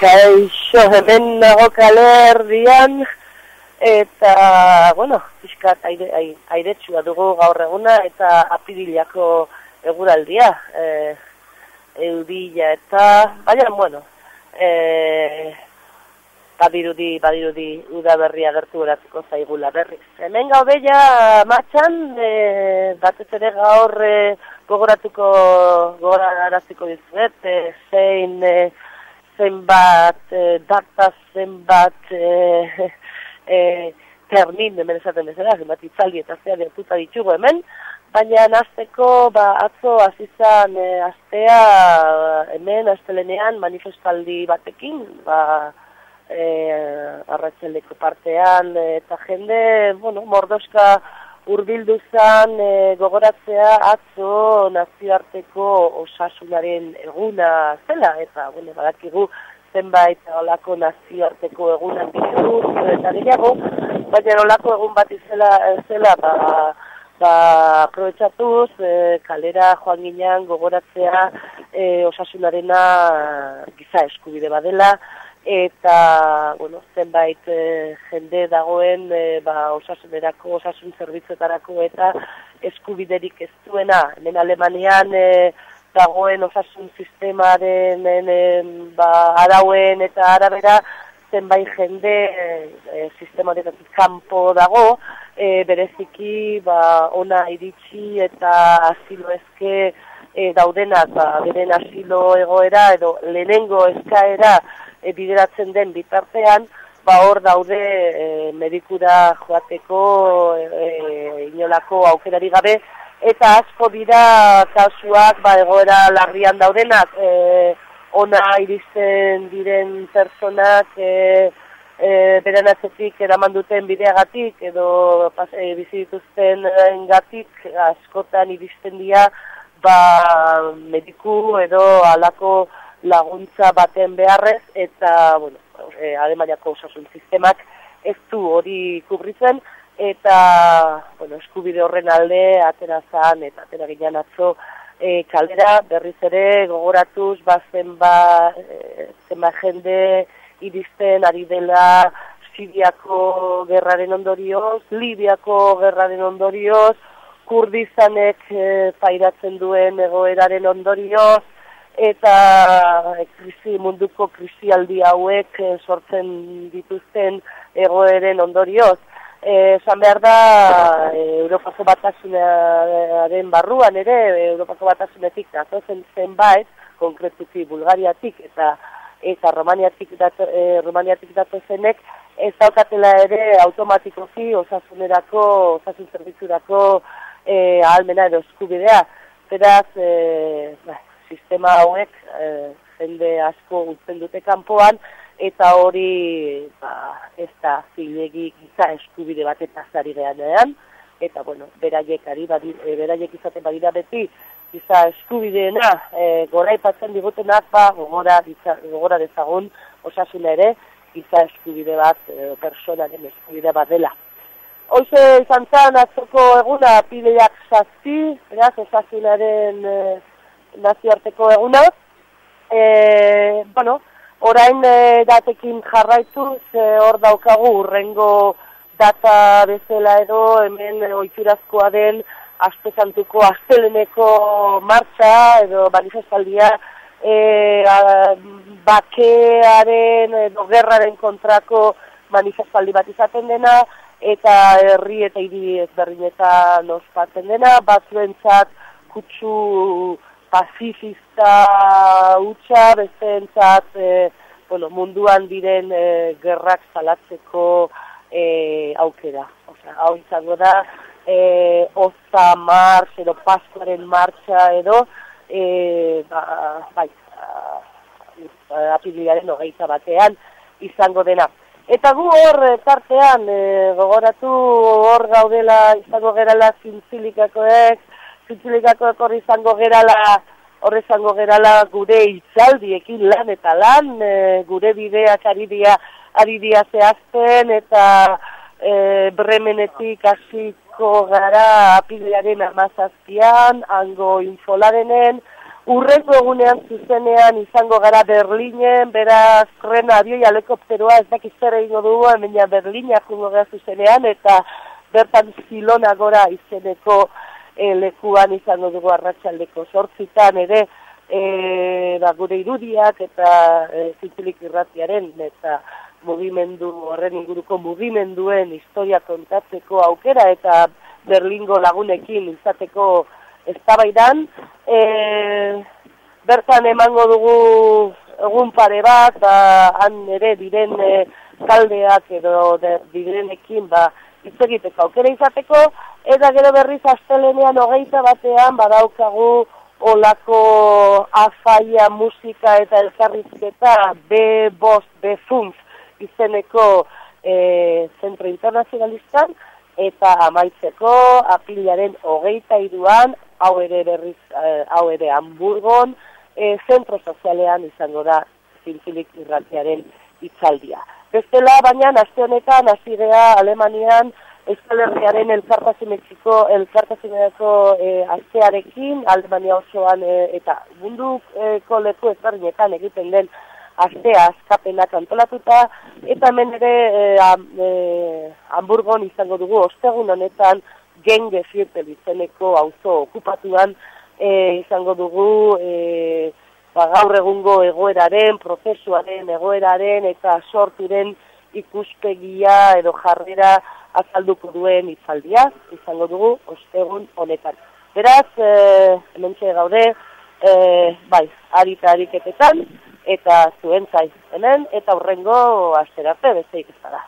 Kaixo, hemen nago kalerdian, eta, bueno, pixkat aire, aire, dugu gaur eguna, eta apirilako eguraldia, e, eudilla eta, baina, bueno, e, badirudi, badirudi, uda berria gertu eratuko zaigula berriz. Hemen gaude ja matxan, e, batez ere gaur e, gogoratuko, gogoraraziko dizuet, e, zein, e, zenbat, e, data zenbat, e, e, termin, hemen esaten bezala, zenbat itzaldi eta zea dituta ditugu hemen, baina nazteko, ba, atzo azizan e, astea hemen, astelenean, manifestaldi batekin, ba, e, arratxeleko partean, eta jende, bueno, mordoska, urbildu zen e, gogoratzea atzo nazioarteko osasunaren eguna zela, eta bueno, badakigu zenbait olako nazioarteko egunak ditu, eta gehiago, baina olako egun bat izela, zela, ba, ba, aprobetsatuz, e, kalera joan ginean gogoratzea e, osasunarena giza eskubide badela, eta bueno, zenbait e, jende dagoen e, ba, osasunerako, osasun zerbitzuetarako eta eskubiderik ez duena. Hemen Alemanian e, dagoen osasun sistemaren e, ba, arauen eta arabera zenbait jende e, sistema horretatik kanpo dago, e, bereziki ba, ona iritsi eta asilo ezke e, daudenak ba, beren asilo egoera edo lehenengo eskaera e, bideratzen den bitartean, ba hor daude e, medikura joateko e, inolako aukerari gabe, eta asko dira kasuak ba, egoera larrian daudenak, e, ona iristen diren personak e, e, beren atzetik eraman duten bideagatik edo e, bizi dituzten gatik askotan iristen dira ba, mediku edo alako laguntza baten beharrez eta bueno, e, Alemaniako osasun sistemak ez du hori kubritzen eta bueno, eskubide horren alde atera zan eta atera ginen atzo e, kaldera berriz ere gogoratuz ba, e, zenba jende iristen ari dela Siriako gerraren ondorioz, Libiako gerraren ondorioz, Kurdizanek e, pairatzen duen egoeraren ondorioz, eta e, krisi munduko krisialdi hauek e, sortzen dituzten egoeren ondorioz. Eh, esan behar da, Europako batasunaren barruan ere, Europako batasunetik datozen zenbait, konkretuki Bulgariatik eta eta Romaniatik, dato, e, Romaniatik datozenek, ez daukatela ere automatikoki osasunerako, osasun zerbitzurako e, ahalmena edo eskubidea. Beraz, e, sistema hauek e, jende asko gutzen dute kanpoan eta hori ba, ez da zilegi giza eskubide bat eta zari gehanean eta bueno, beraiek, ari, badi, e, beraiek izaten badira beti giza eskubideena e, gora ipatzen digutenak ba, gogora, gogora dezagun osasun ere giza eskubide bat e, personaren eskubide bat dela. Hoxe izan zan atzoko eguna pileak zazti, beraz, osasunaren e, nazioarteko eguna. E, bueno, orain e, datekin jarraituz, e, hor daukagu urrengo data bezala edo hemen e, oiturazkoa den aste santuko asteleneko martxa edo manifestaldia e, bakearen edo gerraren kontrako manifestaldi bat izaten dena eta herri eta hiri ezberdinetan ospatzen dena, batzuentzat kutsu pazifista utxa, bezentzat e, bueno, munduan diren e, gerrak salatzeko e, aukera. Osea, hau izango da, e, oza marx edo paskuaren martxa edo, e, ba, bai, apililaren hogeita batean izango dena. Eta gu hor, tartean, e, gogoratu hor gaudela izango gerala zintzilikakoek, zintzilikako ekorri izango gerala, horre izango gerala gure itzaldiekin lan eta lan, e, gure bideak ari dia, ari dia zehazten eta e, bremenetik hasiko gara apilearen amazazpian, hango infolarenen, urrengo egunean zuzenean izango gara Berlinen, beraz rena abioi helikopteroa ez dakiz zer egingo dugu, baina Berlinak jungo gara zuzenean, eta bertan zilona gora izeneko e, lekuan izango dugu arratsaldeko sortzitan ere, e, ba, gure irudiak eta e, zintzilik irratiaren, eta mugimendu horren inguruko mugimenduen historia kontatzeko aukera, eta Berlingo lagunekin izateko eztabaidan. E, bertan emango dugu egun pare bat ba, han ere diren e, taldeak edo direnekin ba hitz egiteko aukera izateko eta gero berriz astelenean hogeita batean badaukagu olako afaia musika eta elkarrizketa B bost B funz izeneko e, zentro internazionalistan eta amaitzeko apilaren hogeita iruan hau ere berriz, eh, hau ere Hamburgon, e, zentro sozialean izango da zintzilik irratiaren itzaldia. Bestela, baina, aste honetan, azigea Alemanian, Euskal Herriaren elkartasuneko elkartasuneko e, astearekin, Alemania osoan eta munduko leku ezberdinetan egiten den astea azkapenak antolatuta, eta hemen ere e, Hamburgon izango dugu, ostegun honetan, genge zirte izeneko auzo okupatuan e, izango dugu e, ba, gaur egungo egoeraren, prozesuaren egoeraren eta sorturen ikuspegia edo jarrera azalduko duen izaldia, izango dugu ostegun honetan. Beraz, e, hemen gaude, e, bai, harita hariketetan, eta zuen zaiz hemen, eta hurrengo asterarte bezeik ez da.